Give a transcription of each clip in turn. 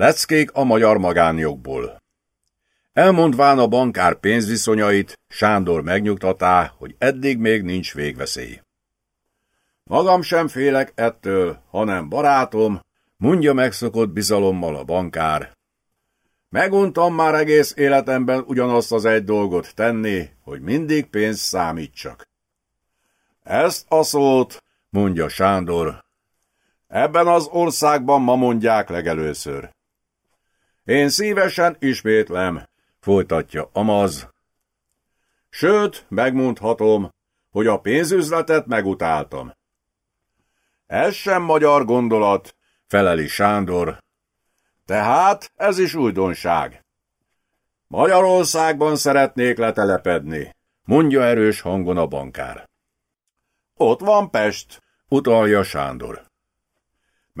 Leckék a magyar magánjogból. Elmondván a bankár pénzviszonyait, Sándor megnyugtatá, hogy eddig még nincs végveszély. Magam sem félek ettől, hanem barátom, mondja megszokott bizalommal a bankár. Meguntam már egész életemben ugyanazt az egy dolgot tenni, hogy mindig pénzt számítsak. Ezt a szót, mondja Sándor, ebben az országban ma mondják legelőször. Én szívesen ismétlem, folytatja Amaz. Sőt, megmondhatom, hogy a pénzüzletet megutáltam. Ez sem magyar gondolat, feleli Sándor. Tehát ez is újdonság. Magyarországban szeretnék letelepedni, mondja erős hangon a bankár. Ott van Pest, utalja Sándor.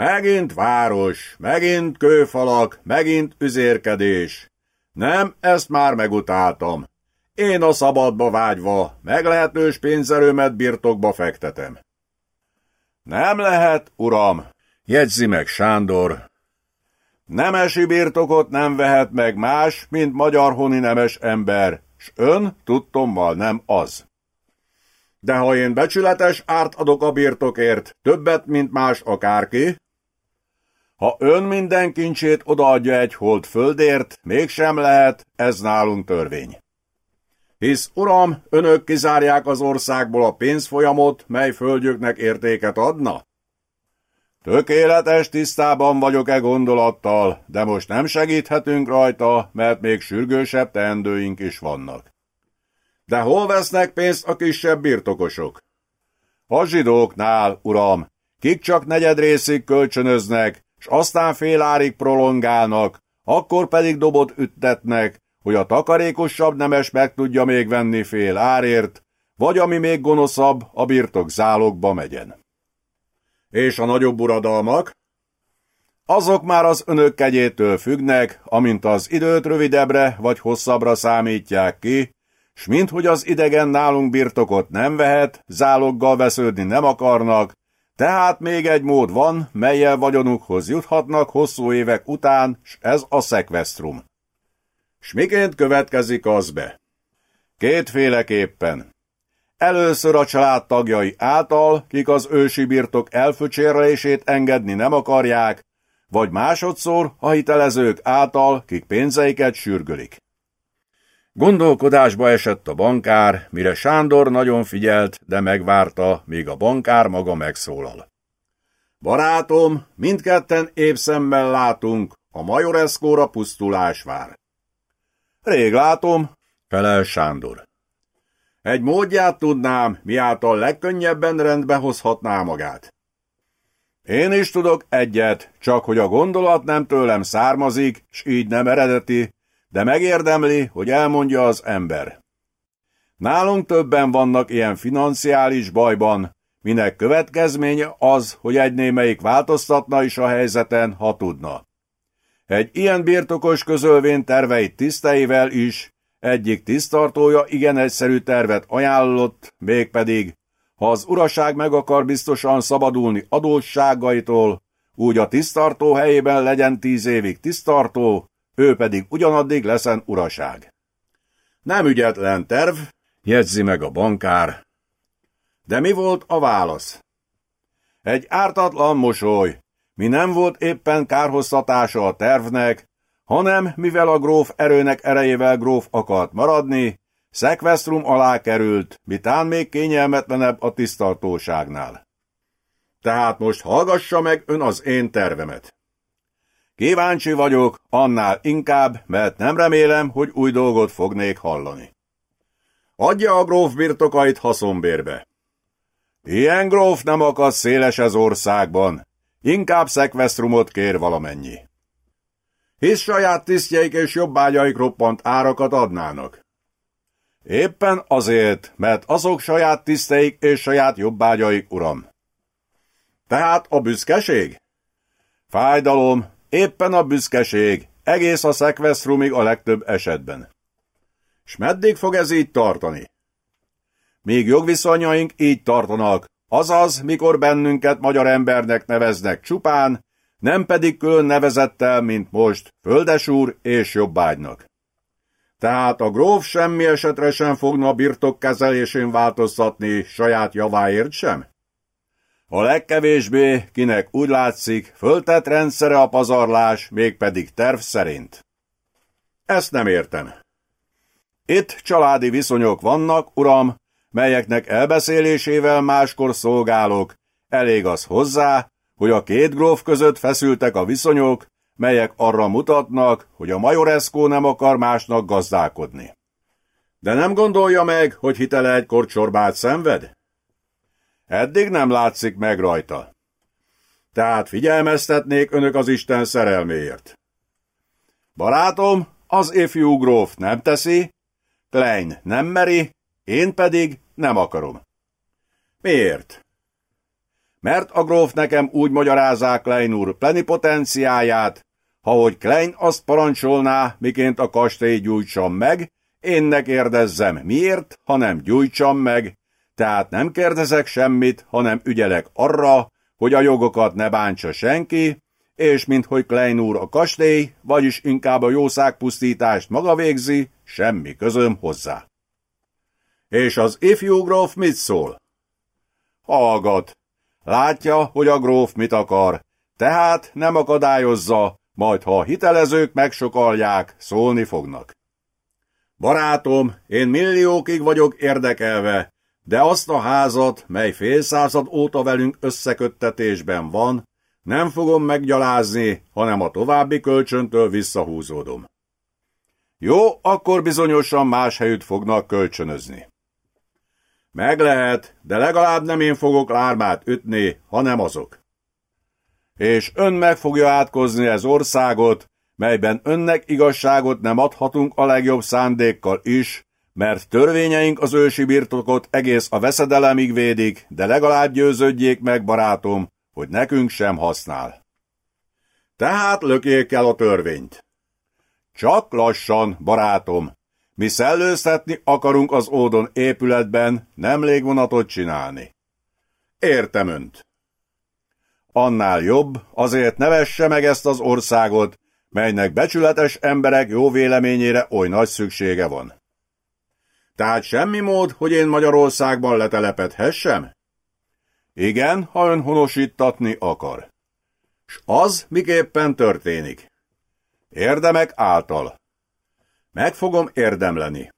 Megint város, megint kőfalak, megint üzérkedés. Nem, ezt már megutáltam. Én a szabadba vágyva, meglehetős pénzerőmet birtokba fektetem. Nem lehet, uram, jegyzi meg Sándor. Nemesi birtokot nem vehet meg más, mint magyar honi nemes ember, s ön tudtommal nem az. De ha én becsületes árt adok a birtokért, többet, mint más akárki, ha ön minden kincsét odaadja egy hold földért, mégsem lehet, ez nálunk törvény. Hisz, uram, önök kizárják az országból a pénzfolyamot, mely földjüknek értéket adna? Tökéletes tisztában vagyok-e gondolattal, de most nem segíthetünk rajta, mert még sürgősebb teendőink is vannak. De hol vesznek pénzt a kisebb birtokosok? A zsidóknál, uram, kik csak negyedrészig kölcsönöznek, s aztán fél árig prolongálnak, akkor pedig dobot üttetnek, hogy a takarékosabb nemes meg tudja még venni fél árért, vagy ami még gonoszabb, a birtok zálogba megyen. És a nagyobb uradalmak? Azok már az önök kegyétől függnek, amint az időt rövidebbre vagy hosszabbra számítják ki, s minthogy az idegen nálunk birtokot nem vehet, záloggal vesződni nem akarnak, tehát még egy mód van, melyel vagyonukhoz juthatnak hosszú évek után, s ez a szekvesztrum. S miként következik az be? Kétféleképpen. Először a család tagjai által, kik az ősi birtok elföcsérlését engedni nem akarják, vagy másodszor a hitelezők által, kik pénzeiket sürgölik. Gondolkodásba esett a bankár, mire Sándor nagyon figyelt, de megvárta, míg a bankár maga megszólal. Barátom, mindketten épp szemmel látunk, a majoreszkóra pusztulás vár. Rég látom, felel Sándor. Egy módját tudnám, miáltal legkönnyebben rendbe hozhatná magát. Én is tudok egyet, csak hogy a gondolat nem tőlem származik, s így nem eredeti, de megérdemli, hogy elmondja az ember. Nálunk többen vannak ilyen financiális bajban, minek következménye az, hogy egy némelyik változtatna is a helyzeten, ha tudna. Egy ilyen birtokos közölvén terveit tiszteivel is, egyik tisztartója igen egyszerű tervet ajánlott, mégpedig, ha az uraság meg akar biztosan szabadulni adósságaitól, úgy a tisztartó helyében legyen tíz évig tisztartó, ő pedig ugyanaddig leszen uraság. Nem ügyetlen terv, jegyzi meg a bankár. De mi volt a válasz? Egy ártatlan mosoly, mi nem volt éppen kárhoztatása a tervnek, hanem mivel a gróf erőnek erejével gróf akart maradni, szekvesztrum alá került, mitán még kényelmetlenebb a tisztartóságnál. Tehát most hallgassa meg ön az én tervemet. Kíváncsi vagyok, annál inkább, mert nem remélem, hogy új dolgot fognék hallani. Adja a gróf birtokait haszonbérbe. Ilyen gróf nem akad széles az országban, inkább szekvesztrumot kér valamennyi. Hisz saját tisztjeik és jobbágyaik roppant árakat adnának. Éppen azért, mert azok saját tiszteik és saját jobbágyaik, uram. Tehát a büszkeség? Fájdalom, Éppen a büszkeség, egész a szekvesztrumig a legtöbb esetben. S meddig fog ez így tartani? Míg jogviszonyaink így tartanak, azaz, mikor bennünket magyar embernek neveznek csupán, nem pedig külön nevezettel, mint most, földesúr és jobbágynak. Tehát a gróf semmi esetre sem fogna birtok kezelésén változtatni saját javáért sem? A legkevésbé, kinek úgy látszik, föltett rendszere a pazarlás, mégpedig terv szerint. Ezt nem értem. Itt családi viszonyok vannak, uram, melyeknek elbeszélésével máskor szolgálok. Elég az hozzá, hogy a két gróf között feszültek a viszonyok, melyek arra mutatnak, hogy a majoreszkó nem akar másnak gazdálkodni. De nem gondolja meg, hogy hitele egykor csorbát szenved? Eddig nem látszik meg rajta. Tehát figyelmeztetnék önök az Isten szerelméért. Barátom, az ifjú gróf nem teszi, Klein nem meri, én pedig nem akarom. Miért? Mert a gróf nekem úgy magyarázák Klein úr plenipotenciáját, ha hogy Klein azt parancsolná, miként a kastély gyújtsam meg, énnek érdezzem miért, hanem gyújtsam meg, tehát nem kérdezek semmit, hanem ügyelek arra, hogy a jogokat ne bántsa senki, és minthogy Klein úr a kastély, vagyis inkább a jószágpusztítást maga végzi, semmi közöm hozzá. És az ifjú gróf mit szól? Hallgat. Látja, hogy a gróf mit akar, tehát nem akadályozza, majd ha a hitelezők megsokalják, szólni fognak. Barátom, én milliókig vagyok érdekelve, de azt a házat, mely fél század óta velünk összeköttetésben van, nem fogom meggyalázni, hanem a további kölcsöntől visszahúzódom. Jó, akkor bizonyosan más helyütt fognak kölcsönözni. Meg lehet, de legalább nem én fogok lármát ütni, hanem azok. És ön meg fogja átkozni ez országot, melyben önnek igazságot nem adhatunk a legjobb szándékkal is, mert törvényeink az ősi birtokot egész a veszedelemig védik, de legalább győződjék meg, barátom, hogy nekünk sem használ. Tehát lökjék el a törvényt. Csak lassan, barátom. Mi szellőztetni akarunk az ódon épületben, nem légvonatot csinálni. Értem önt. Annál jobb, azért nevesse meg ezt az országot, melynek becsületes emberek jó véleményére oly nagy szüksége van. Tehát semmi mód, hogy én Magyarországban letelepedhessem? Igen, ha ön honosítatni akar. S az miképpen történik? Érdemek által. Meg fogom érdemleni.